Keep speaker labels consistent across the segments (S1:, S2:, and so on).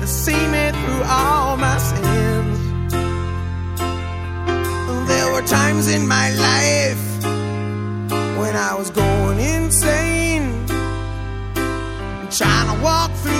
S1: to see me through all my sins. There were times in my life when I was going insane, trying to walk through.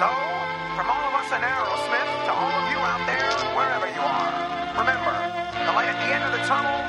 S1: So, from all of us in Aerosmith to all of you out there, wherever you are, remember, the light at the end of the tunnel